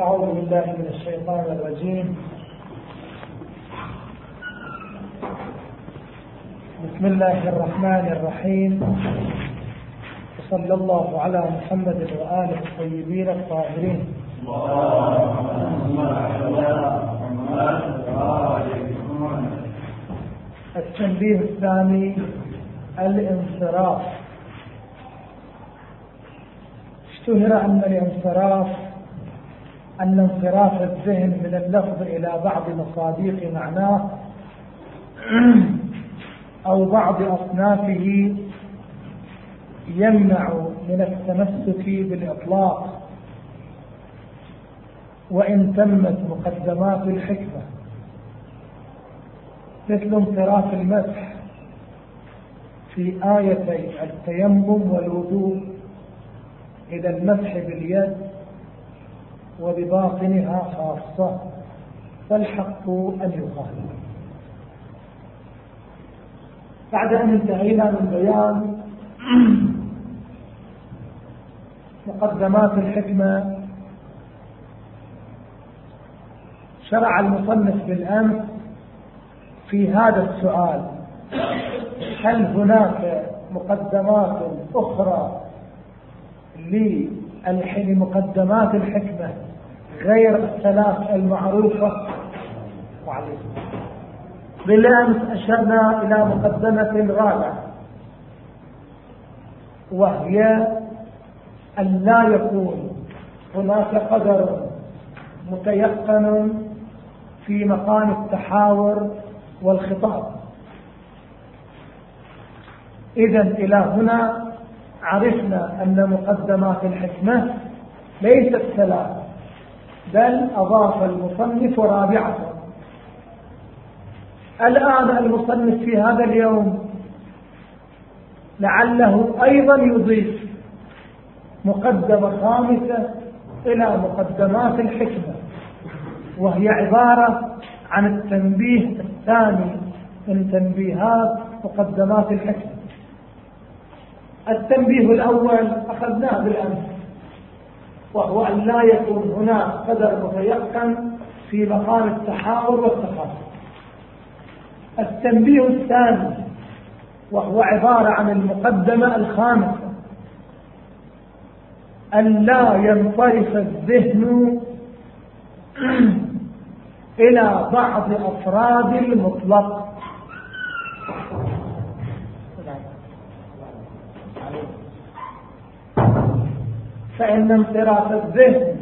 أعوذ بالله من الشيطان الرجيم. بسم الله الرحمن الرحيم. وصلى الله على محمد وآله الطيبين الطاهرين. التنبيه الثاني الانصراف. اشتهر أن الانصراف أن انصراف الذهن من اللفظ إلى بعض مصاديق معناه أو بعض أصنافه يمنع من التمسك بالإطلاق وإن تمت مقدمات الحكمة مثل انصراف المسح في آيتي التيمم والوضوء إلى المسح باليد وبباطنها خاصة فالحق أن يقال. بعد أن انتهينا من بيان مقدمات الحكمة شرع المصنف بالأمس في هذا السؤال هل هناك مقدمات أخرى لمقدمات الحكمة غير الثلاث المعروفة. بالأمس أشرنا إلى مقدمة رابعة وهي أن لا يكون هناك قدر متيقن في مقام التحاور والخطاب. إذا إلى هنا عرفنا أن مقدمات الحكمة ليست ثلاث بل أضاف المصنف رابعة. الآن المصنف في هذا اليوم لعله أيضا يضيف مقدمة خامسة إلى مقدمات الحكمة وهي عبارة عن التنبيه الثاني من تنبيهات مقدمات الحكمة. التنبيه الأول أخذناه بالأمس وهو أن لا يكون هناك قدر متيقن في مقام التحاور والتخاصم التنبيه الثاني وهو عبارة عن المقدمة الخامسة أن لا ينصرف الذهن إلى بعض أفراد المطلق. فإن انصراف الذهن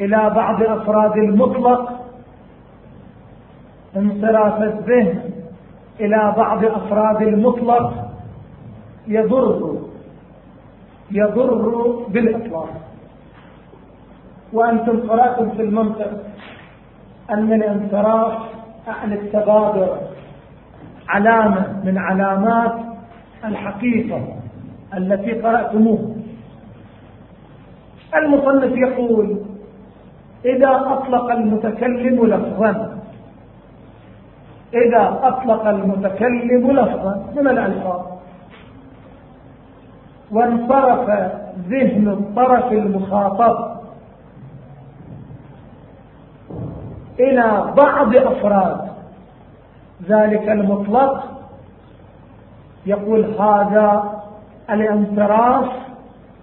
إلى بعض أفراد المطلق انصراف الذهن إلى بعض أفراد المطلق يضر يضر بالإطلاق. وأنتم قرأتم في المنطق أن الانصراف عن التبادر علامة من علامات الحقيقة التي قرأتموه. المصنف يقول إذا أطلق المتكلم لفظا إذا أطلق المتكلم لفظا من الألفاظ وانصرف ذهن الطرف المخاطب إلى بعض أفراد. ذلك المطلق يقول هذا الانصراف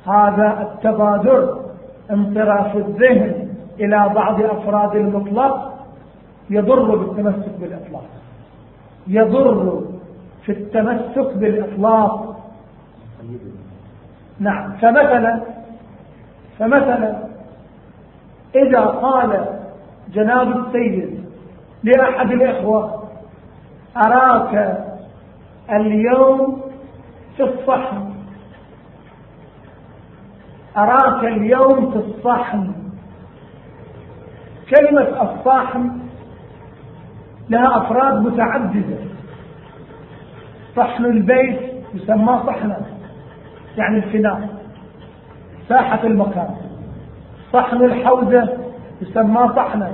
هذا التبادر انصراف الذهن إلى بعض أفراد المطلق يضر بالتمسك بالإطلاق. يضر في التمسك بالإطلاق. نعم فمثلا فمثلا إذا قال جناب السيد لأحد الإخوة أراك اليوم في الصحن. أراك اليوم في الصحن. كلمة الصحن لها أفراد متعددة. صحن البيت يسمى صحنا يعني الفناء ساحة المكان. صحن الحوزة يسمى صحنا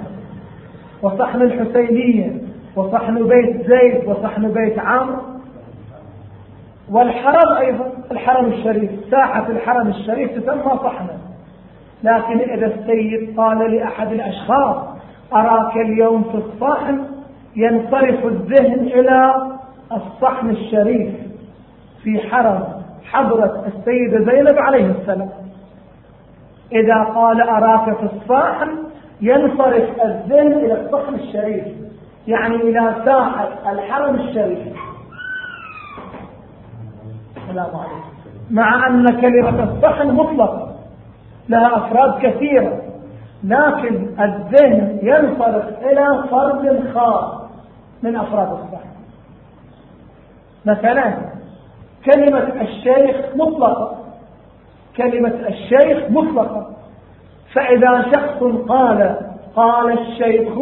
وصحن الحسينية وصحن بيت زيد وصحن بيت عمرو. والحرم أيضا الحرم الشريف ساحة الحرم الشريف تسمى صحنا لكن إذا السيد قال لأحد الأشخاص أراك اليوم في الصحن ينصرف الذهن إلى الصحن الشريف في حرم حضرة السيدة زينب عليه السلام. إذا قال أراك في الصحن ينصرف الذهن إلى الصحن الشريف يعني إلى ساحة الحرم الشريف. السلام عليكم. مع أن كلمة الصحن مطلقة لها أفراد كثيرة لكن الذهن ينصرف إلى فرد خاص من أفراد الصحن مثلا كلمة الشيخ مطلقة كلمة الشيخ مطلقة فإذا شخص قال قال الشيخ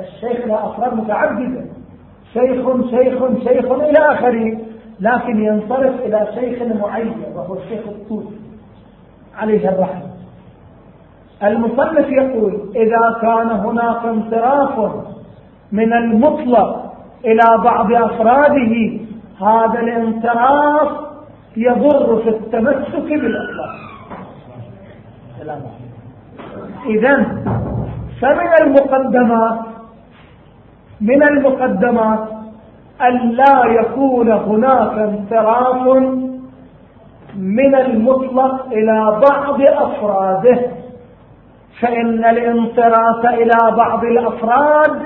الشيخ لا أفراد متعددة. شيخ شيخ شيخ إلى آخره. لكن ينصرف إلى شيخ معين وهو الشيخ الطوسي عليه الرحمة. المصنف يقول إذا كان هناك انصراف من المطلق إلى بعض أفراده هذا الانصراف يضر في التمسك بالإطلاق إذا فمن المقدمات من المقدمات أن لا يكون هناك انصراف من المطلق إلى بعض أفراده فإن الانصراف إلى بعض الأفراد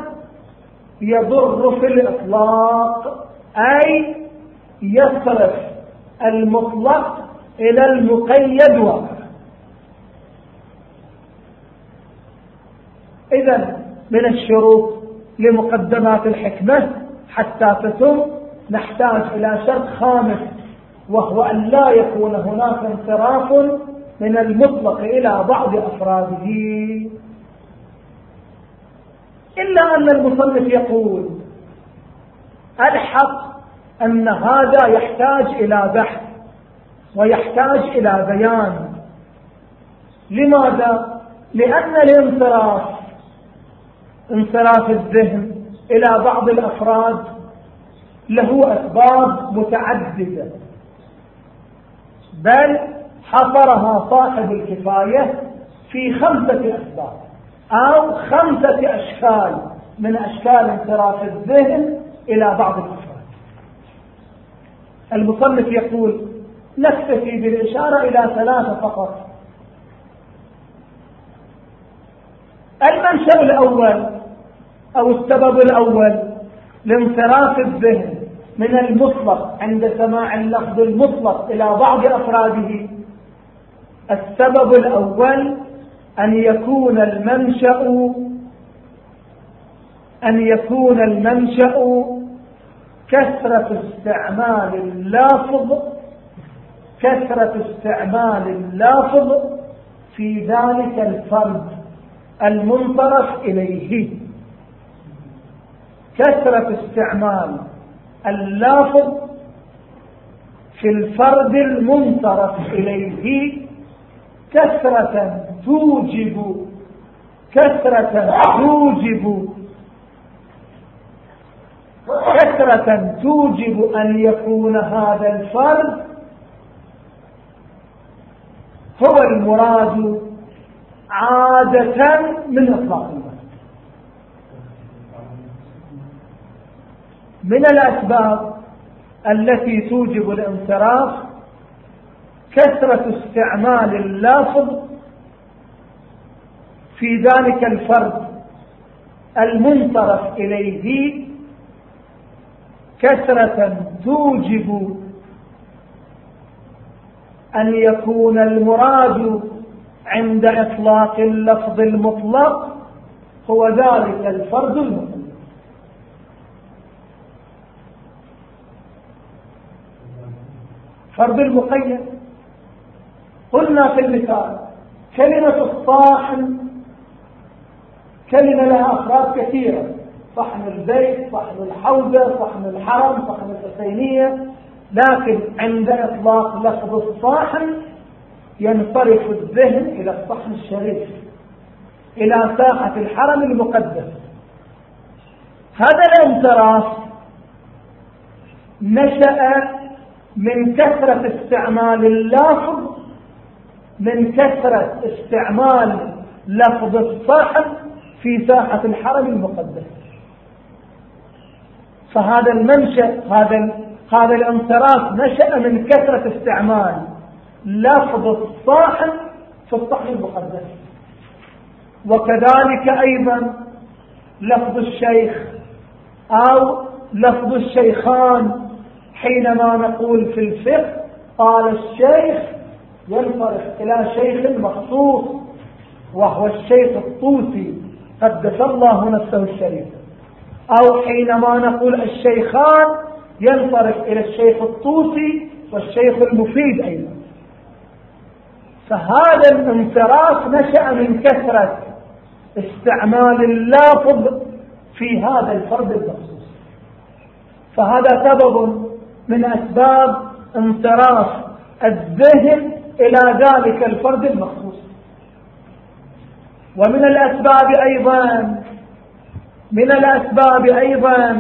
يضر في الإطلاق أي يصرف المطلق إلى المقيد وقت إذا من الشروط لمقدمات الحكمة حتى تتم نحتاج إلى شرط خامس وهو أن لا يكون هناك انصراف من المطلق إلى بعض أفراده إلا أن المصنف يقول الحق أن هذا يحتاج إلى بحث ويحتاج إلى بيان لماذا؟ لأن الانصراف انصراف الذهن إلى بعض الأفراد له أسباب متعددة. بل حصرها صاحب الكفاية في خمسة أسباب أو خمسة أشكال من أشكال انصراف الذهن إلى بعض الأفراد. المصنف يقول نكتفي بالإشارة إلى ثلاثة فقط. المنشأ الأول أو السبب الأول لانصراف الذهن من المطلق عند سماع اللفظ المطلق إلى بعض أفراده. السبب الأول أن يكون المنشأ أن يكون المنشأ كثرة استعمال اللافظ كثرة استعمال اللافظ في ذلك الفرد المنصرف إليه. كثرة استعمال اللافظ في الفرد المنصرف إليه كثرة توجب كثرة توجب كثرة توجب أن يكون هذا الفرد هو المراد عادة من إطلاق من الأسباب التي توجب الانصراف كثرة استعمال اللافظ في ذلك الفرد المنصرف إليه كثرة توجب أن يكون المراد عند إطلاق اللفظ المطلق هو ذلك الفرد المطلق. فرد المقيد. قلنا في المثال كلمة الصاحن كلمة لها أفراد كثيرة. صحن البيت صحن الحوزة صحن الحرم صحن الحسينية. لكن عند إطلاق لفظ الصاحن ينصرف الذهن إلى الصحن الشريف إلى ساحة الحرم المقدس. هذا الانصراف نشأ من كثرة استعمال اللافظ من كثرة استعمال لفظ الصحن في ساحة الحرم المقدس. فهذا المنشأ هذا هذا الانصراف نشأ من كثرة استعمال لفظ الصاحن في الصحن المقدس. وكذلك أيضا لفظ الشيخ أو لفظ الشيخان حينما نقول في الفقه قال الشيخ ينصرف إلى شيخ مخصوص وهو الشيخ الطوسي قدس الله نفسه الشريف. أو حينما نقول الشيخان ينصرف إلى الشيخ الطوسي والشيخ المفيد أيضا. فهذا الانصراف نشأ من كثرة استعمال اللافظ في هذا الفرد المخصوص. فهذا سبب من أسباب انصراف الذهن إلى ذلك الفرد المخصوص. ومن الأسباب أيضا من الأسباب أيضا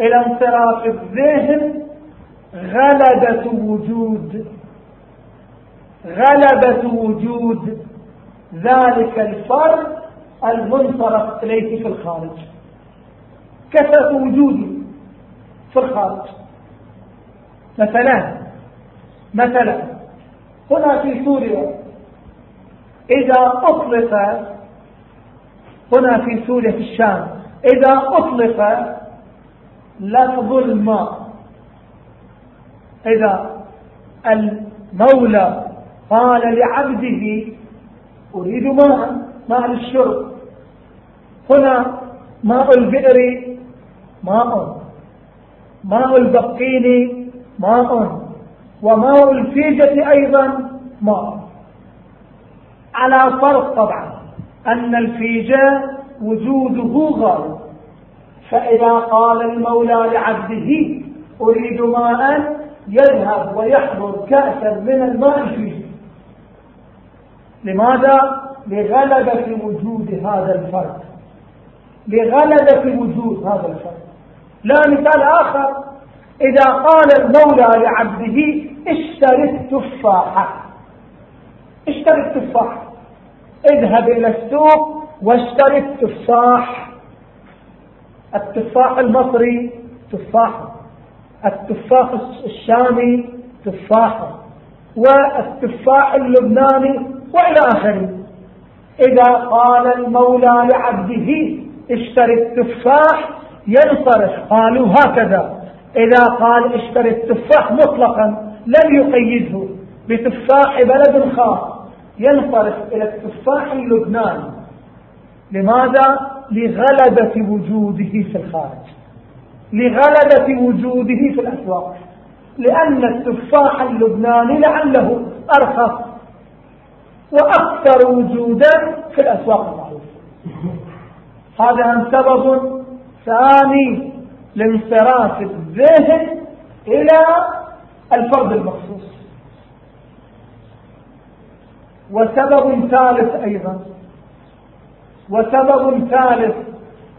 إلى انصراف الذهن غلبة وجود. غلبة وجود ذلك الفرد المنصرف إليه في الخارج. كثرة وجوده في الخارج. مثلا مثلا هنا في سوريا إذا أطلق هنا في سوريا في الشام إذا أطلق لفظ الماء إذا المولى قال لعبده أريد ماء ماء للشرب هنا ماء البئر ماء ماء البقين ماء. وماء الفيجة أيضا ماء. على فرق طبعا. أن الفيجة وجوده غالب فإذا قال المولى لعبده أريد ماء يذهب ويحضر كأسا من الماء الفيجة. لماذا؟ لغلبة وجود هذا الفرد لغلبة وجود هذا الفرد لا مثال آخر. إذا قال المولى لعبده اشتري التفاحة اشتري التفاح اذهب إلى السوق واشتري التفاح التفاح المصري تفاحة التفاح الشامي تفاحة والتفاح اللبناني وإلى آخره. إذا قال المولى لعبده اشتري التفاح ينصرف. قالوا هكذا. إذا قال اشتري التفاح مطلقا لم يقيده بتفاح بلد خاص ينصرف إلى التفاح اللبناني. لماذا؟ لغلبة وجوده في الخارج. لغلبة وجوده في الأسواق. لأن التفاح اللبناني لعله أرخص وأكثر وجودا في الأسواق المعروفة. هذا سبب ثاني لانصراف الذهن إلى الفرد المخصوص. وسبب ثالث أيضا. وسبب ثالث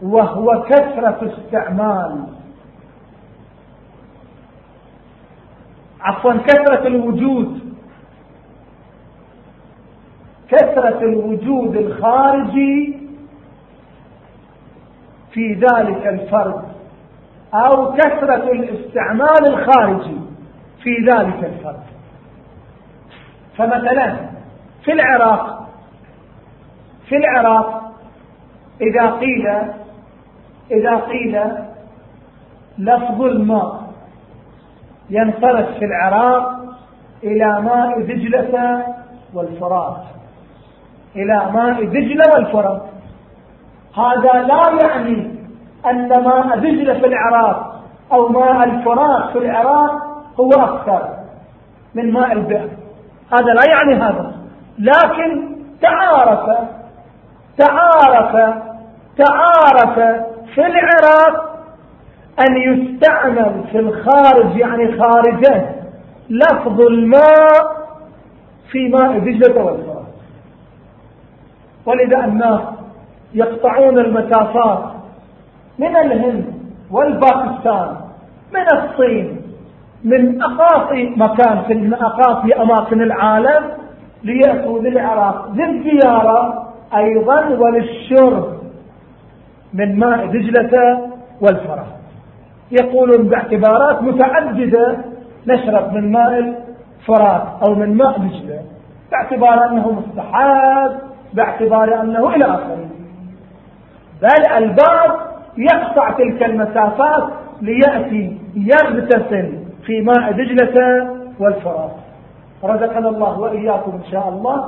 وهو كثرة استعمال. عفوا كثرة الوجود. كثرة الوجود الخارجي في ذلك الفرد. أو كثرة الاستعمال الخارجي في ذلك الفرد. فمثلا في العراق في العراق إذا قيل إذا قيل لفظ الماء ينصرف في العراق إلى ماء دجلة والفرات. إلى ماء دجلة والفرات. هذا لا يعني أن ماء دجلة في العراق أو ماء الفرات في العراق هو أكثر من ماء البئر. هذا لا يعني هذا. لكن تعارف تعارف تعارف في العراق أن يستعمل في الخارج يعني خارجه لفظ الماء في ماء دجلة والفرات ولذا الناس يقطعون المسافات من الهند والباكستان من الصين من أقاصي مكان في أقاصي أماكن العالم ليأتوا للعراق للزيارة أيضا وللشرب من ماء دجلة والفرات يقولون باعتبارات متعددة نشرب من ماء الفرات أو من ماء دجلة باعتبار أنه مستحاب باعتبار أنه إلى آخره. بل البعض يقطع تلك المسافات ليأتي يغتسل في ماء دجلة والفرات. رزقنا الله وإياكم إن شاء الله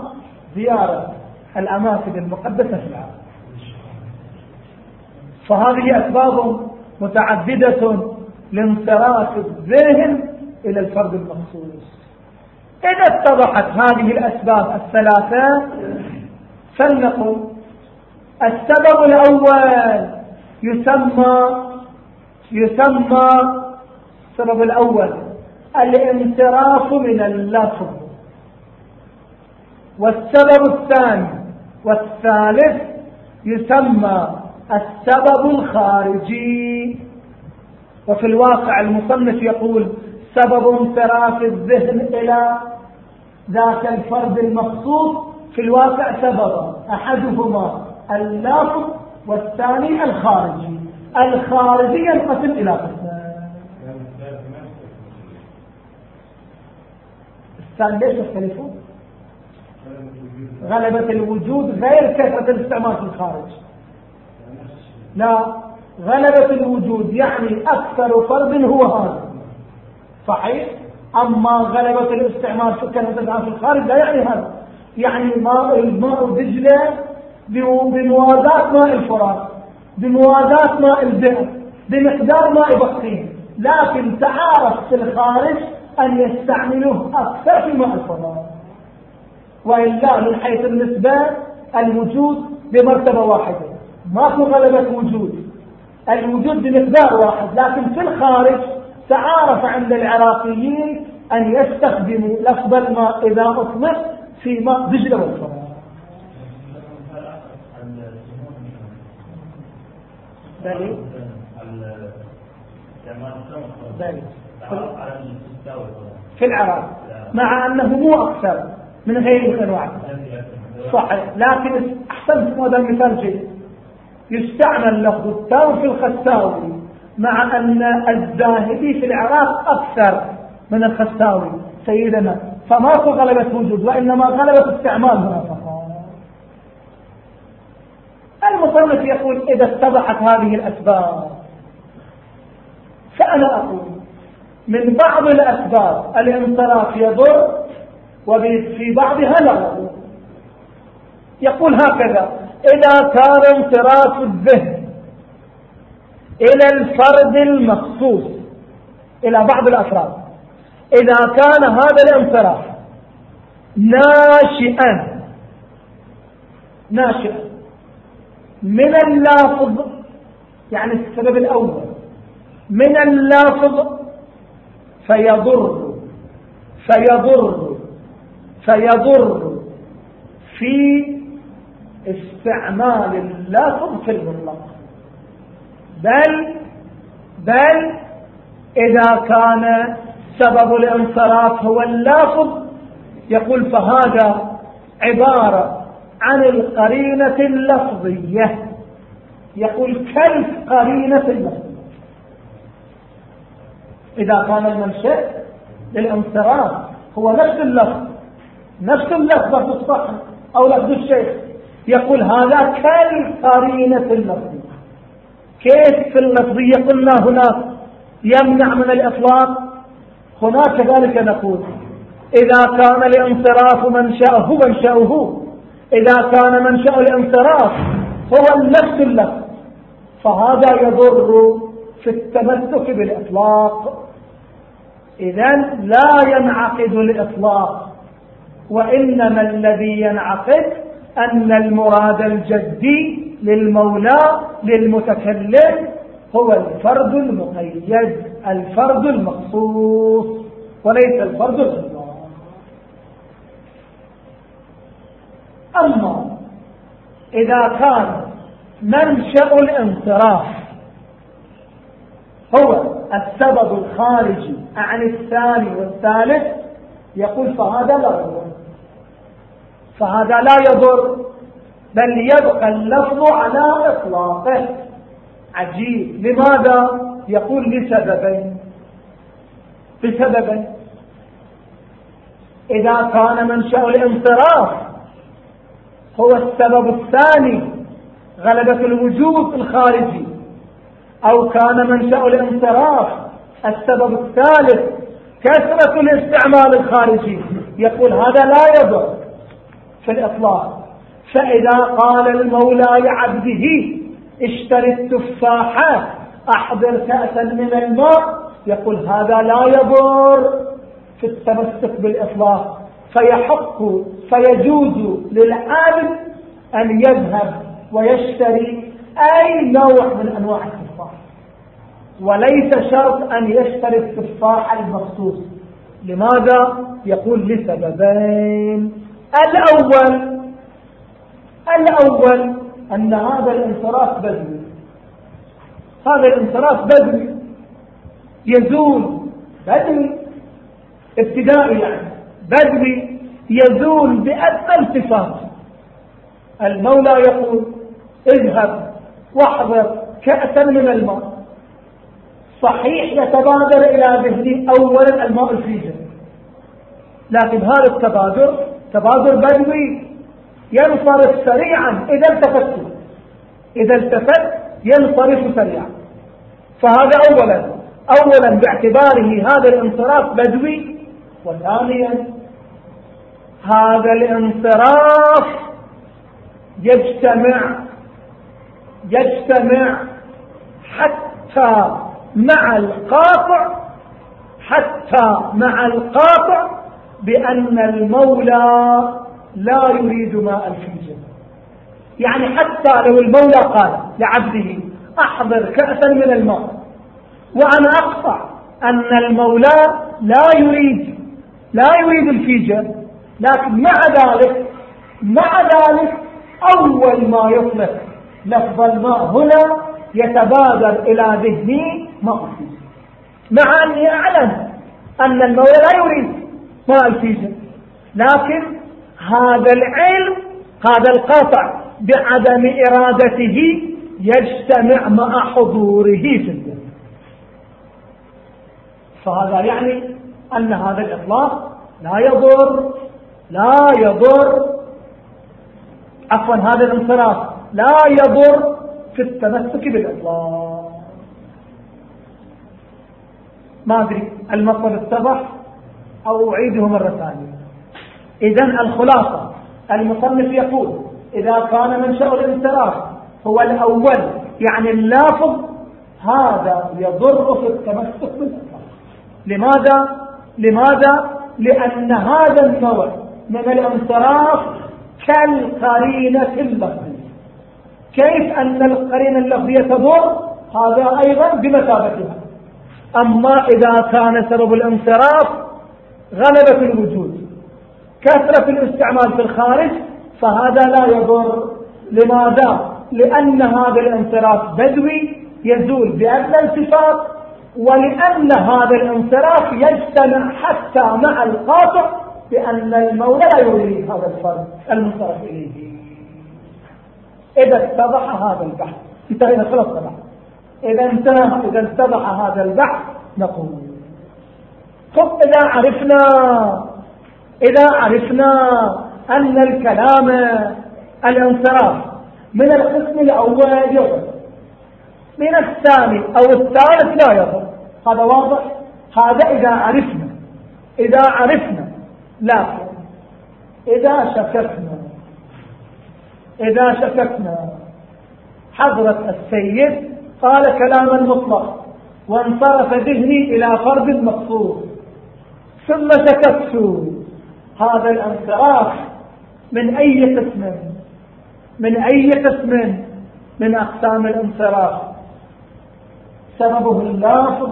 زيارة الأماكن المقدسة في العالم. فهذه أسباب متعددة لانصراف الذهن إلى الفرد المخصوص. إذا اتضحت هذه الأسباب الثلاثة فلنقل السبب الأول يسمى يسمى السبب الأول الانصراف من اللفظ. والسبب الثاني والثالث يسمى السبب الخارجي. وفي الواقع المصنف يقول سبب انصراف الذهن إلى ذاك الفرد المخصوص. في الواقع سببا أحدهما اللفظ والثاني الخارجي. الخارجي ينقسم إلى قسمين الثاني ليش يختلفون غلبة الوجود غير كثرة الاستعمال في الخارج. لا غلبة الوجود يعني أكثر فرد هو هذا. صحيح؟ أما غلبة الاستعمال في كثرة في الخارج لا يعني هذا. يعني ماء الماء دجلة بموازاة ماء الفرات بموازاة ماء البئر بمقدار ماء بخين لكن تعارف في الخارج أن يستعملوه أكثر في ماء الفرات. وإلا من حيث النسبة الوجود بمرتبة واحدة. ماكو غلبة وجود. الوجود بمقدار واحد. لكن في الخارج تعارف عند العراقيين أن يستخدموا لفظ الماء إذا أطلق في ماء دجلة والفرات. في العراق. مع أنه مو أكثر من غير الأنواع. صحيح. لكن أحسنت هذا المثال جيد. يستعمل لفظ التاو في الخساوي مع أن الزاهدي في العراق أكثر من الخساوي سيدنا. فماكو غلبة وجود وإنما غلبة استعمال هنا فقط المصنف يقول إذا اتضحت هذه الأسباب فأنا أقول من بعض الأسباب الانصراف يضر وفي بعضها لا يقول هكذا إذا كان انصراف الذهن إلى الفرد المخصوص إلى بعض الأفراد إذا كان هذا الانصراف ناشئا ناشئا من اللافظ يعني السبب الأول من اللافظ فيضر فيضر فيضر في استعمال اللافظ في المطلق. بل بل إذا كان سبب الانصراف هو اللافظ يقول فهذا عبارة عن القرينة اللفظية. يقول كالقرينة اللفظية. إذا كان المنشأ للانصراف هو نفس اللفظ نفس اللفظ في الصحن أو لفظ الشيخ. يقول هذا كالقرينة اللفظية. كيف في اللفظية قلنا هناك يمنع من الإطلاق؟ هناك كذلك نقول إذا كان الانصراف منشأه منشأه. إذا كان منشأ الانصراف هو النفس اللفظ فهذا يضر في التمسك بالإطلاق. إذا لا ينعقد الإطلاق وإنما الذي ينعقد أن المراد الجدي للمولى للمتكلم هو الفرد المقيد الفرد المخصوص وليس الفرد الغير أما إذا كان منشأ الانصراف هو السبب الخارجي عن الثاني والثالث يقول فهذا لا فهذا لا يضر بل يبقى اللفظ على إطلاقه. عجيب. لماذا؟ يقول لسببين. بسببين إذا كان منشأ الانصراف هو السبب الثاني غلبة الوجود الخارجي أو كان منشأ الانصراف السبب الثالث كثرة الاستعمال الخارجي. يقول هذا لا يضر في الإطلاق. فإذا قال المولى لعبده اشتري التفاحة أحضر كأسا من الماء يقول هذا لا يضر في التمسك بالإطلاق. فيحق فيجوز للعابد أن يذهب ويشتري أي نوع من أنواع التفاح. وليس شرط أن يشتري التفاح المخصوص. لماذا؟ يقول لسببين. الأول الأول أن هذا الانصراف بدوي هذا الانصراف بدوي يزول. بدوي ابتدائي يعني. بدوي يزول بأدنى التفات المولى يقول اذهب واحضر كأسا من الماء. صحيح يتبادر إلى ذهني أولا الماء الفيجر لكن هذا التبادر تبادر بدوي ينصرف سريعا إذا التفت. إذا التفت ينصرف سريعا. فهذا أولا. أولا باعتباره هذا الانصراف بدوي وثانيا هذا الانصراف يجتمع يجتمع حتى مع القاطع حتى مع القاطع بأن المولى لا يريد ماء الفنجان يعني حتى لو المولى قال لعبده أحضر كأسا من الماء وأنا أقطع أن المولى لا يريد لا يريد الفيجة لكن مع ذلك مع ذلك أول ما يطلق لفظ الماء هنا يتبادر إلى ذهني ماء الفيجة مع أني أعلم أن المولى لا يريد ماء الفيجة لكن هذا العلم هذا القطع بعدم إرادته يجتمع مع حضوره في الدنيا فهذا يعني أن هذا الإطلاق لا يضر لا يضر. عفوا هذا الانصراف. لا يضر في التمسك بالإطلاق ما أدري المطلب اتضح أو أعيده مرة ثانية. إذا الخلاصة المصنف يقول إذا كان منشأ الانصراف هو الأول يعني اللافظ هذا يضر في التمسك بالإطلاق لماذا؟ لماذا؟ لأن هذا النوع من الانصراف كالقرينة اللفظية كيف أن القرينة اللفظية تضر؟ هذا أيضا بمثابتها أما إذا كان سبب الانصراف غلبة الوجود كثرة الاستعمال في الخارج فهذا لا يضر. لماذا؟ لأن هذا الانصراف بدوي يزول بأدنى الصفات ولأن هذا الانصراف يجتمع حتى مع القاطع بأن المولى لا يريد هذا الفرد المنصرف إليه. إذا اتضح هذا البحث انتهينا خلاص طبعا إذا انتهى إذا اتضح هذا البحث نقول. طب إذا عرفنا إذا عرفنا أن الكلام الانصراف من القسم الأول يضر من الثاني أو الثالث لا يضر هذا واضح؟ هذا إذا عرفنا. إذا عرفنا لكن إذا شككنا إذا شككنا حضرة السيد قال كلاما مطلق وانصرف ذهني إلى فرد مقصود. ثم شككت. هذا الانصراف من أي قسم؟ من أي قسم من أقسام الانصراف؟ سببه اللافظ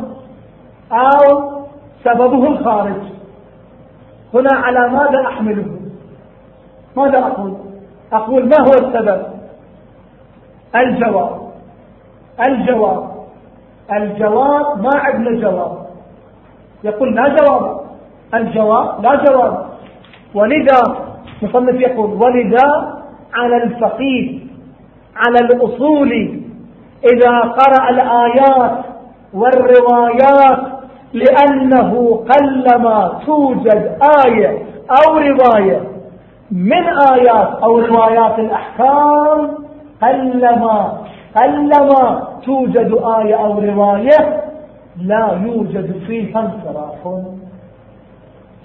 أو سببه الخارج؟ هنا على ماذا أحمله؟ ماذا أقول؟ أقول ما هو السبب؟ الجواب. الجواب. الجواب ما عندنا جواب. يقول لا جواب. الجواب لا جواب. ولذا مصنف يقول ولذا على الفقيه على الأصول إذا قرأ الآيات والروايات لأنه قلما توجد آية أو رواية من آيات أو روايات الأحكام قلما قلما توجد آية أو رواية لا يوجد فيها انصراف.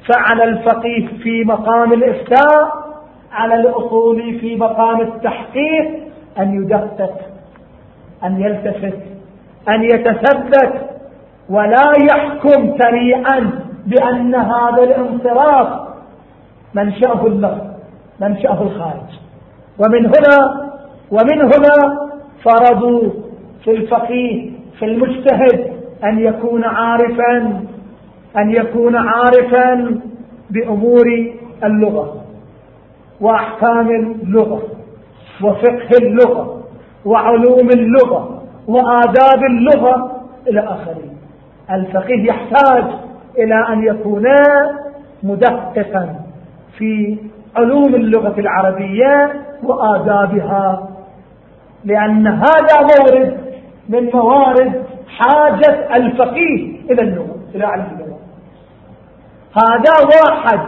فعلى الفقيه في مقام الإفتاء على الأصول في مقام التحقيق أن يدقق أن يلتفت أن يتثبت. ولا يحكم سريعا بأن هذا الانصراف منشأه اللفظ منشأه الخارج. ومن هنا ومن هنا فرضوا في الفقيه في المجتهد أن يكون عارفا أن يكون عارفا بأمور اللغة وأحكام اللغة وفقه اللغة وعلوم اللغة وآداب اللغة إلى آخره الفقيه يحتاج إلى أن يكون مدققا في علوم اللغة العربية وآدابها لأن هذا مورد من موارد حاجة الفقيه إلى اللغة إلى علم اللغة. هذا واحد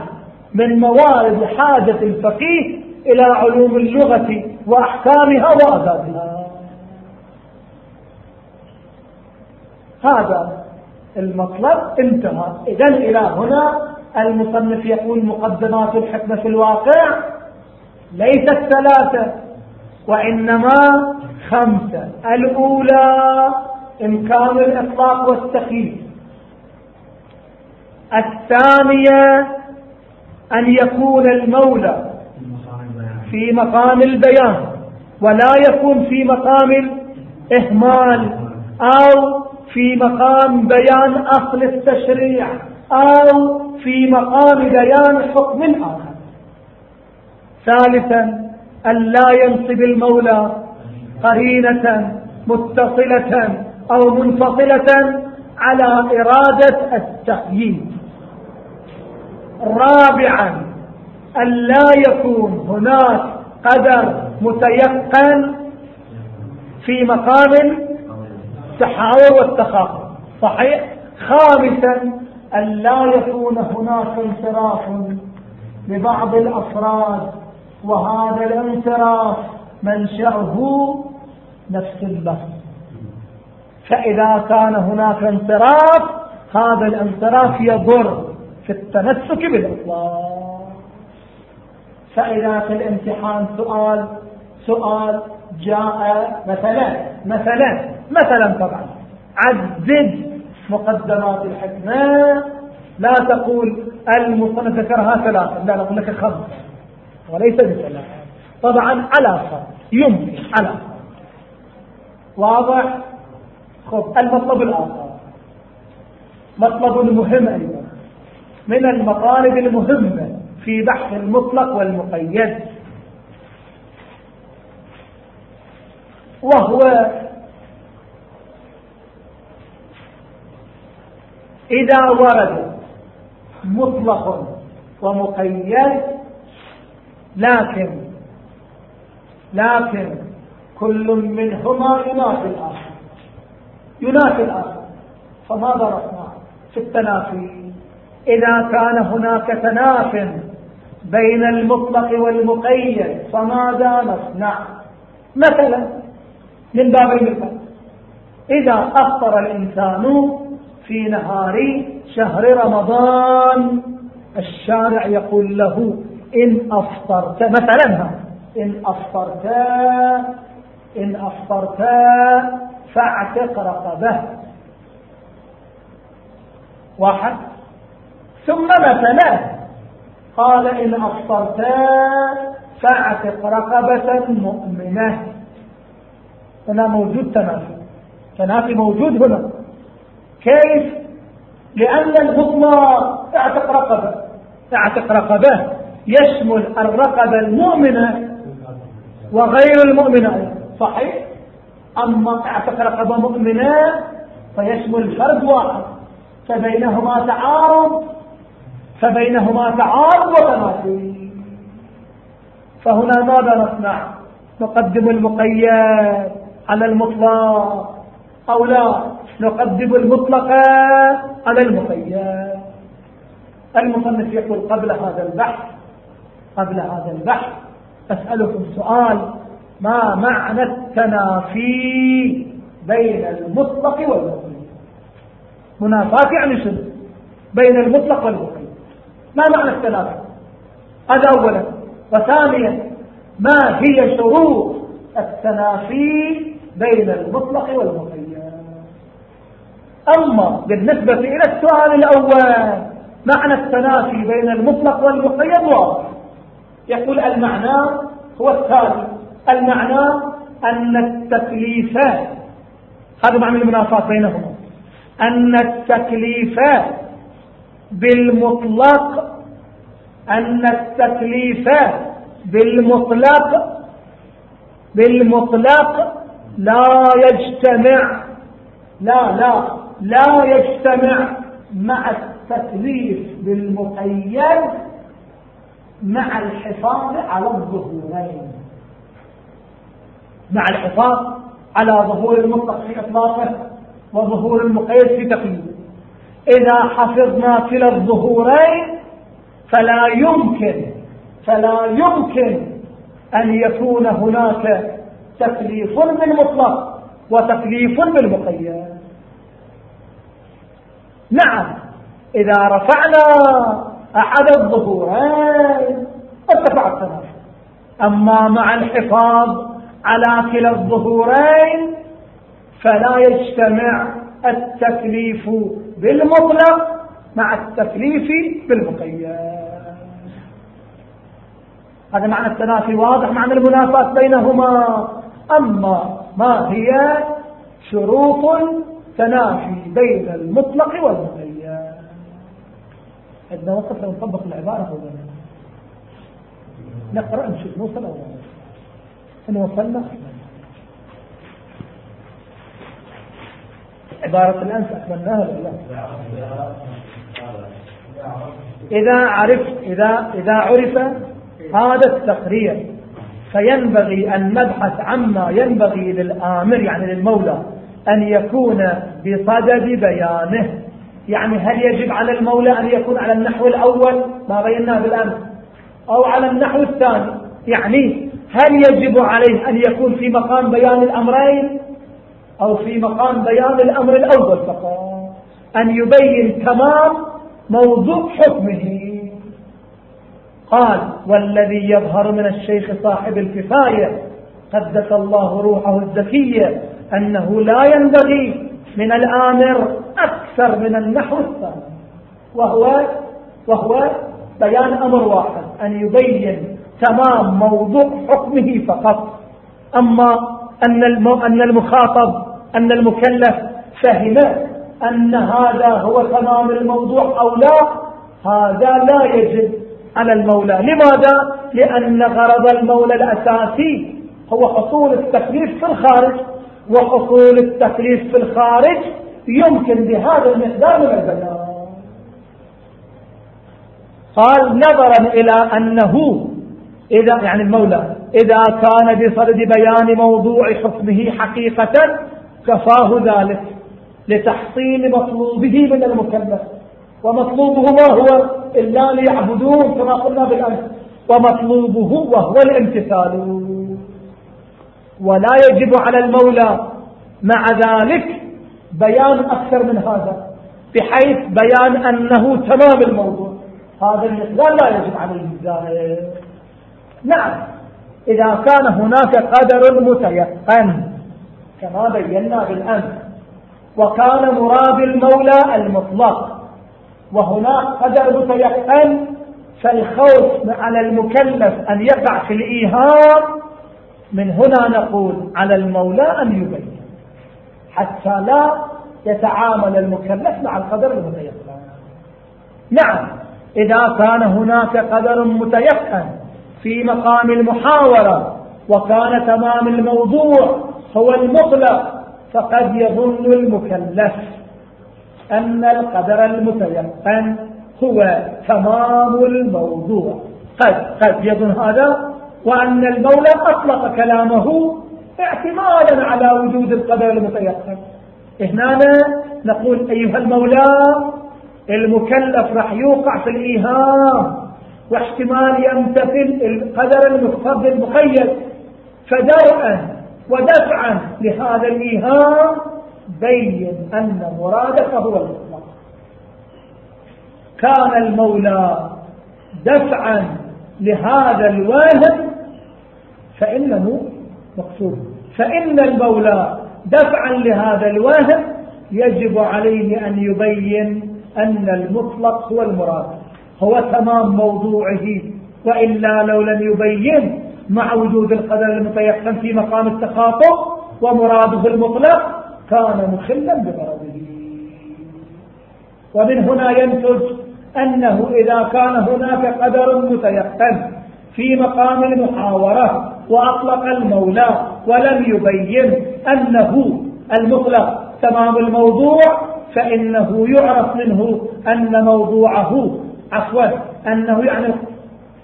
من موارد حاجة الفقيه إلى علوم اللغة وأحكامها وآدابها. هذا المطلب انتهى. إذا إلى هنا المصنف يقول مقدمات الحكمة في الواقع ليست ثلاثة وإنما خمسة. الأولى إمكان الإطلاق والتخييف الثانية أن يكون المولى في مقام البيان ولا يكون في مقام الإهمال أو في مقام بيان أصل التشريع أو في مقام بيان حكم آخر ثالثا أن لا ينصب المولى قرينة متصلة أو منفصلة على إرادة التقييد رابعا أن لا يكون هناك قدر متيقن في مقام التحاور والتخاطر. صحيح؟ خامسا أن لا يكون هناك انصراف لبعض الأفراد وهذا الانصراف منشأه نفس اللفظ فإذا كان هناك انصراف هذا الانصراف يضر في التمسك بالإطلاق فإذا في الامتحان سؤال سؤال جاء مثلا مثلا مثلا طبعا. عدد مقدمات الحكمة لا تقول المصنف ذكرها ثلاثة لا نقول لك خمسة وليس بثلاثة طبعا على فرق يمكن على واضح؟ خب المطلب الآخر. مطلب مهم أيضا. من المطالب المهمة في بحث المطلق والمقيد وهو إذا ورد مطلق ومقيد لكن لكن كل منهما ينافي الآخر. ينافي الآخر. فماذا نصنع في التنافي. إذا كان هناك تناف بين المطلق والمقيد فماذا نصنع؟ مثلا من باب المثال. إذا أفطر الإنسان في نهار شهر رمضان الشارع يقول له إن أفطرت مثلا إن أفطرت إن أفطرت فاعتق رقبه. واحد. ثم مثلا قال إن أفطرت فاعتق رقبة مؤمنة. هنا موجود تنافي. تنافي موجود هنا. كيف؟ لأن المطلق اعتق رقبة. اعتق رقبة. يشمل الرقبة المؤمنة وغير المؤمنة. صحيح؟ أما اعتق رقبة مؤمنة فيشمل فرد واحد. فبينهما تعارض. فبينهما تعارض وتماثل فهنا ماذا نصنع؟ نقدم المقيد على المطلق أو لا؟ نقدم المطلق على المقيد المصنف يقول قبل هذا البحث قبل هذا البحث أسألكم سؤال ما معنى التنافي بين المطلق والمقيد منافاة يعني شنو؟ بين المطلق والمقيد ما معنى التنافي؟ هذا أولا. وثانيا ما هي شروط التنافي بين المطلق والمقيد أما بالنسبة إلى السؤال الأول معنى التنافي بين المطلق والمقيد واضح. يقول المعنى هو التالي المعنى أن التكليف هذا معنى المنافاة بينهما. أن التكليف بالمطلق أن التكليف بالمطلق بالمطلق لا يجتمع لا لا. لا يجتمع مع التكليف بالمقيد مع الحفاظ على الظهورين. مع الحفاظ على ظهور المطلق في إطلاقه وظهور المقيد في تقييده. إذا حفظنا كلا الظهورين فلا يمكن فلا يمكن أن يكون هناك تكليف بالمطلق وتكليف بالمقيد. نعم. إذا رفعنا أحد الظهورين ارتفع التنافي أما مع الحفاظ على كلا الظهورين فلا يجتمع التكليف بالمطلق مع التكليف بالمقيد هذا معنى التنافي واضح معنى المنافاة بينهما. أما ما هي شروط تنافي بين المطلق والمقيد عندنا وقت لو نطبق العبارة هو نقرأ نشوف نوصل أو إن وصلنا. عبارة الأنس أكملناها ولا إذا عرفت إذا إذا عرف هذا التقرير فينبغي أن نبحث عما ينبغي للآمر يعني للمولى أن يكون بصدد بيانه. يعني هل يجب على المولى أن يكون على النحو الأول؟ ما بيناه بالأمس. أو على النحو الثاني. يعني هل يجب عليه أن يكون في مقام بيان الأمرين؟ أو في مقام بيان الأمر الأول فقط. أن يبين تمام موضوع حكمه. قال والذي يظهر من الشيخ صاحب الكفاية قدس الله روحه الزكية. أنه لا ينبغي من الآمر أكثر من النحو الثاني. وهو وهو بيان أمر واحد أن يبين تمام موضوع حكمه فقط. أما أن أن المخاطب أن المكلف فهم أن هذا هو تمام الموضوع أو لا هذا لا يجب على المولى. لماذا؟ لأن غرض المولى الأساسي هو حصول التكليف في الخارج. وحصول التكليف في الخارج يمكن بهذا المقدار من البيان. قال نظرا إلى أنه إذا يعني المولى إذا كان بصدد بيان موضوع حكمه حقيقة كفاه ذلك لتحصيل مطلوبه من المكلف. ومطلوبه ما هو إلا ليعبدون كما قلنا بالأمس. ومطلوبه وهو الامتثال. ولا يجب على المولى مع ذلك بيان أكثر من هذا بحيث بيان أنه تمام الموضوع. هذا المقدار لا يجب عليه ذلك نعم إذا كان هناك قدر متيقن كما بينا بالأمس وكان مراد المولى المطلق وهناك قدر متيقن فالخوف على المكلف أن يقع في الإيهام من هنا نقول على المولى أن يبين حتى لا يتعامل المكلف مع القدر المتيقن. نعم إذا كان هناك قدر متيقن في مقام المحاورة وكان تمام الموضوع هو المطلق فقد يظن المكلف أن القدر المتيقن هو تمام الموضوع. قد قد يظن هذا؟ وأن المولى أطلق كلامه اعتمادا على وجود القدر المتيقن. هنا نقول أيها المولى المكلف راح يوقع في الإيهام واحتمال يمتثل القدر المقتضي المقيد فدرءا ودفعا لهذا الإيهام بين أن مرادك هو المطلق كان المولى دفعا لهذا الواهم فإنه مقصود. فإن المولى دفعا لهذا الواهم يجب عليه أن يبين أن المطلق هو المراد هو تمام موضوعه. وإلا لو لم يبين مع وجود القدر المتيقن في مقام التخاطب ومراده المطلق كان مخلا بغرضه ومن هنا ينتج أنه إذا كان هناك قدر متيقن في مقام المحاورة وأطلق المولى ولم يبين أنه المطلق. تمام الموضوع؟ فإنه يعرف منه أن موضوعه عفوا أنه يعني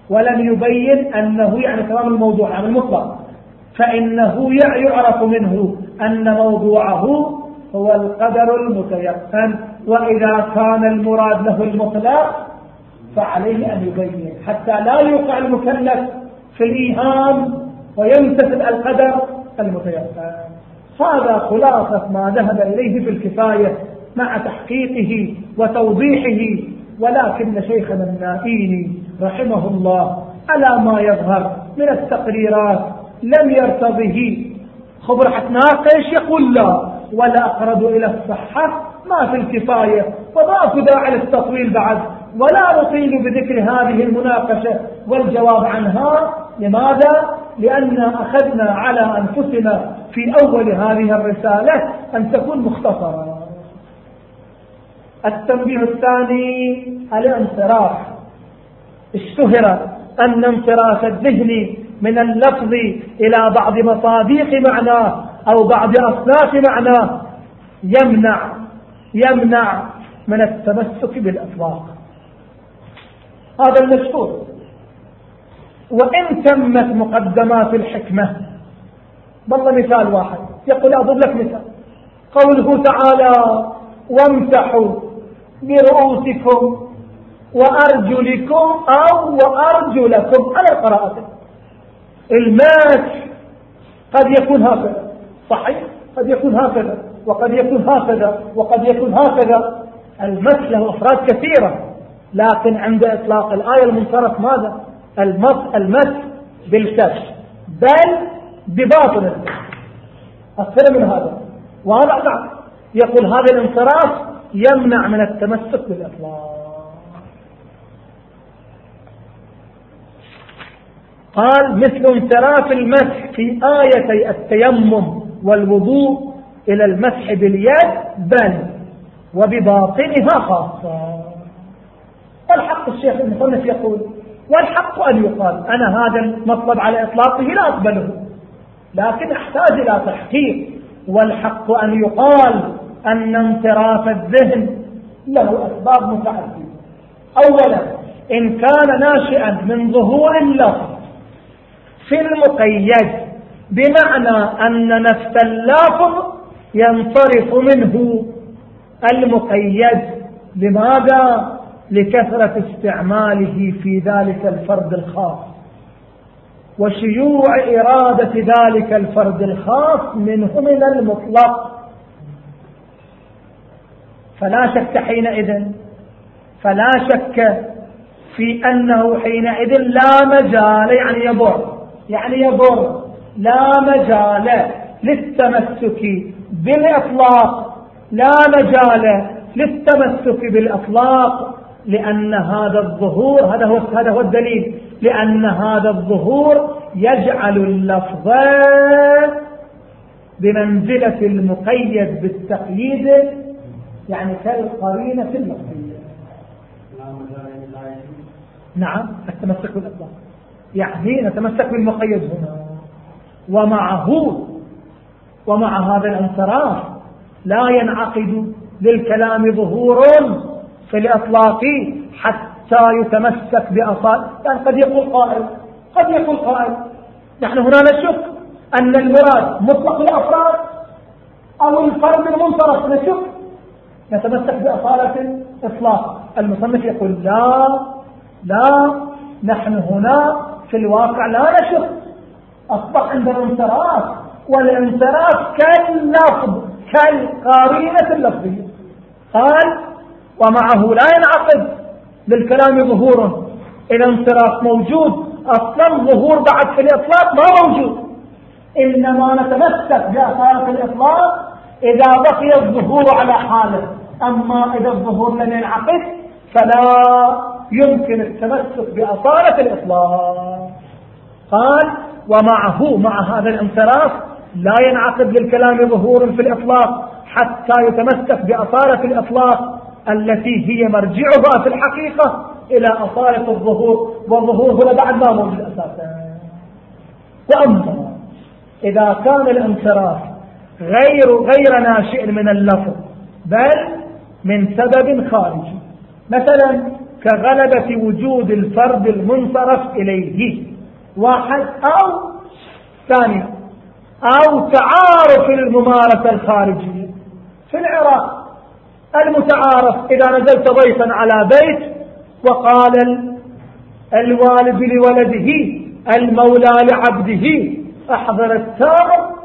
ولم يبين أنه يعني تمام الموضوع عن المطلق. فإنه يعرف منه أن موضوعه هو القدر المتيقن. وإذا كان المراد له المطلق فعليه أن يبين حتى لا يوقع المكلف في الإيهام. ويمتثل القدر المتيقن. هذا خلاصة ما ذهب إليه في الكفاية مع تحقيقه وتوضيحه ولكن شيخنا النائيني رحمه الله على ما يظهر من التقريرات لم يرتضه. خبر حتناقش يقول لا ولا أقرب إلى الصحة ما في الكفاية فما داعي للتطويل بعد ولا نطيل بذكر هذه المناقشة والجواب عنها. لماذا؟ لأن أخذنا على أنفسنا في أول هذه الرسالة أن تكون مختصرة. التنبيه الثاني الانصراف. اشتهر أن انصراف الذهن من اللفظ إلى بعض مصاديق معناه أو بعض أصناف معناه يمنع يمنع من التمسك بالأطلاق هذا المشهور. وإن تمت مقدمات الحكمة. والله مثال واحد. يقول أضرب لك مثال. قوله تعالى وامسحوا برؤوسكم وأرجلكم أو وأرجلكم. على القراءة الماس قد يكون هكذا. صحيح؟ قد يكون هكذا. وقد يكون هكذا. وقد يكون هكذا. المس له أفراد كثيرة. لكن عند إطلاق الآية المنصرف ماذا؟ المس المس بالكشف بل بباطن. الكشف أكثر من هذا. واضح نعم يقول هذا الانصراف يمنع من التمسك بالإطلاق. قال مثل انصراف المسح في آيتي التيمم والوضوء إلى المسح باليد بل وبباطنها خاصة. والحق الشيخ المصنف يقول والحق أن يقال أنا هذا المطلب على إطلاقه لا أقبله. لكن أحتاج إلى تحقيق. والحق أن يقال أن انصراف الذهن له أسباب متعددة. أولا إن كان ناشئا من ظهور اللفظ في المقيد بمعنى أن نفس اللفظ ينصرف منه المقيد. لماذا؟ لكثرة استعماله في ذلك الفرد الخاص. وشيوع إرادة ذلك الفرد الخاص منه من المطلق. فلا شك حينئذ فلا شك في أنه حينئذ لا مجال يعني يضر يعني يضر لا مجال للتمسك بالإطلاق لا مجال للتمسك بالإطلاق. لأن هذا الظهور هذا هو هذا هو الدليل. لأن هذا الظهور يجعل اللفظ بمنزلة المقيد بالتقييد يعني كالقرينة اللفظية نعم التمسك بالإطلاق. يعني نتمسك بالمقيد هنا. ومعه ومع هذا الانصراف لا ينعقد للكلام ظهور. في الإطلاق حتى يتمسك بأصال. يعني قد يقول قائل قد يقول قائل. نحن هنا نشك أن المراد مطلق الأفراد أو الفرد المنصرف. نشك. نتمسك بأصالة الإطلاق المصنف يقول لا لا نحن هنا في الواقع لا نشك. أصبح عندنا انصراف والانصراف كاللفظ كالقارينة اللفظية. قال ومعه لا ينعقد للكلام ظهور إذا انصراف موجود أصلا ظهور بعد في الإطلاق ما موجود. إنما نتمسك بأصالة الإطلاق إذا بقي الظهور على حاله. أما إذا الظهور لم ينعقد فلا يمكن التمسك بأصالة الإطلاق. قال ومعه مع هذا الانصراف لا ينعقد للكلام ظهور في الإطلاق حتى يتمسك بأصالة الإطلاق. التي هي مرجعها في الحقيقة إلى أصالة الظهور والظهور هنا بعد ما موجود أساسا وأما إذا كان الانصراف غير غير ناشئ من اللفظ بل من سبب خارجي. مثلا كغلبة وجود الفرد المنصرف إليه. واحد أو ثاني أو تعارف الممارسة الخارجية. في العراق المتعارف إذا نزلت ضيفا على بيت وقال الوالد لولده المولى لعبده أحضر التمر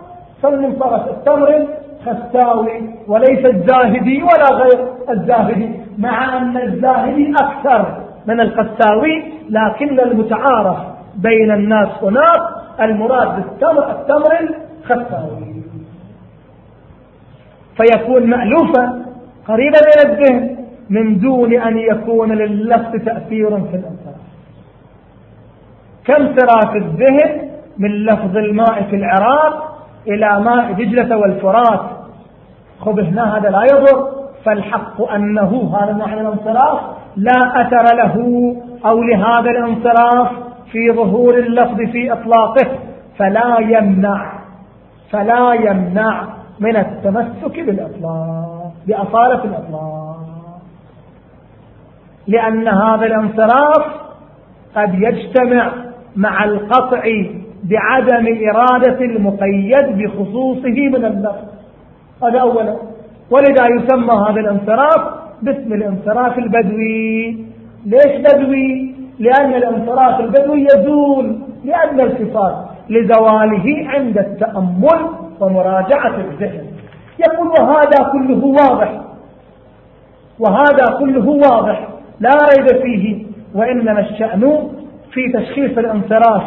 فالمنصرف التمر خستاوي وليس الزاهدي ولا غير الزاهدي مع أن الزاهدي أكثر من القساوي لكن المتعارف بين الناس هناك المراد بالتمر التمر الخساوي فيكون مألوفا قريبا من الذهن من دون أن يكون لللفظ تأثير في الأنفاس كم ترى في الذهن من لفظ الماء في العراق إلى ماء دجلة والفرات؟ خب هنا هذا لا يضر فالحق أنه هذا معنى الانصراف لا أثر له أو لهذا الانصراف في ظهور اللفظ في إطلاقه فلا يمنع فلا يمنع من التمسك بالإطلاق. بأصالة الإطلاق لأن هذا الانصراف قد يجتمع مع القطع بعدم إرادة المقيد بخصوصه من اللفظ هذا أولا. ولذا يسمى هذا الانصراف باسم الانصراف البدوي. ليش بدوي؟ لأن الانصراف البدوي يزول لأن الصفات لزواله عند التأمل ومراجعة الذهن. يقول وهذا كله واضح. وهذا كله واضح. لا ريب فيه وإنما الشأن في تشخيص الانصراف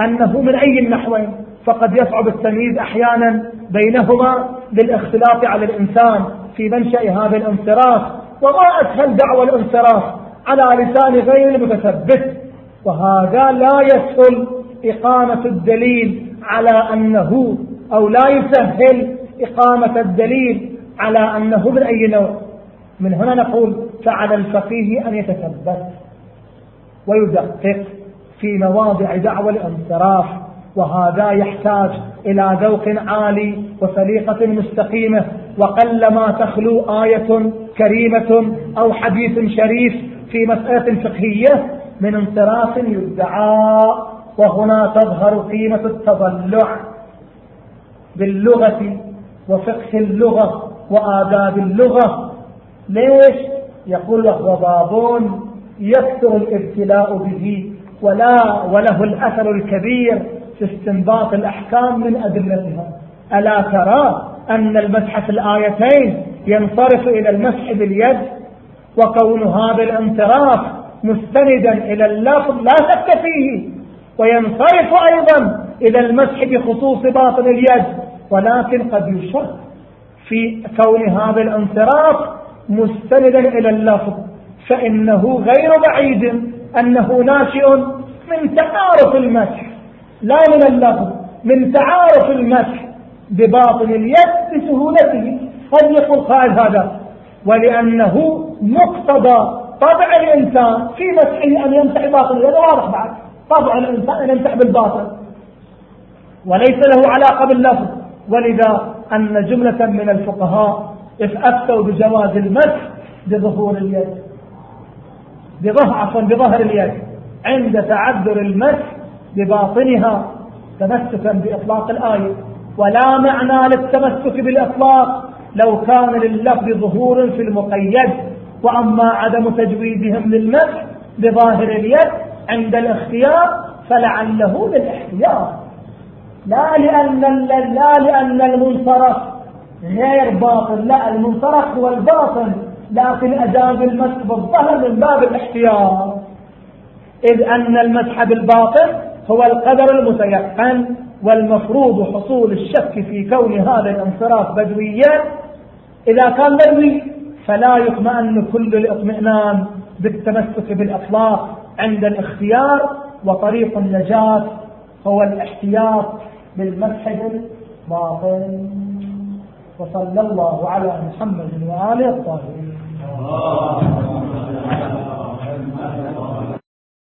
أنه من أي النحوين فقد يصعب التمييز أحيانا بينهما للاختلاط على الإنسان في منشأ هذا الانصراف. وما أسهل دعوى الانصراف على لسان غير المتثبت. وهذا لا يسهل إقامة الدليل على أنه أو لا يسهل إقامة الدليل على أنه من أي نوع. من هنا نقول فعلى الفقيه أن يتثبت ويدقق في مواضع دعوى الانصراف وهذا يحتاج إلى ذوق عالي وسليقة مستقيمة. وقلما تخلو آية كريمة أو حديث شريف في مسألة فقهية من انصراف يدعى وهنا تظهر قيمة التضلع باللغة وفقه اللغة وآداب اللغة. ليش؟ يقول وهو باب يكثر الابتلاء به ولا وله الأثر الكبير في استنباط الأحكام من أدلتها. ألا ترى أن المسح في الآيتين ينصرف إلى المسح باليد؟ وكون هذا الانصراف مستندا إلى اللفظ لا شك فيه. وينصرف أيضا إلى المسح بخصوص باطن اليد. ولكن قد يشك في كون هذا الانصراف مستندا إلى اللفظ فإنه غير بعيد أنه ناشئ من تعارف المسح لا من اللفظ من تعارف المسح بباطن اليد بسهولته قد يقول قائل هذا ولأنه مقتضى طبع الإنسان في مسحه أن يمسح باطن اليد واضح بعد طبع الإنسان أن يمسح بالباطن وليس له علاقة باللفظ. ولذا أن جملة من الفقهاء أفتوا بجواز المسح بظهور اليد. بظهر عفوا بظهر اليد. عند تعذر المسح بباطنها تمسكا بإطلاق الآية. ولا معنى للتمسك بالإطلاق لو كان لللفظ ظهور في المقيد. وأما عدم تجويدهم للمسح بظاهر اليد عند الاختيار فلعله للاحتياط لا لأن لا لأن المنصرف غير باطل لا المنصرف هو الباطل لكن أجاب المسح بالظهر من باب الاحتياط. إذ أن المسح بالباطل هو القدر المتيقن والمفروض حصول الشك في كون هذا الانصراف بدويا. إذا كان بدوي فلا يطمئن كل الاطمئنان بالتمسك بالأطلاق عند الاختيار وطريق النجاة هو الاحتياط. في المسجد الباطن. وصلى الله على محمد وآله الطاهرين.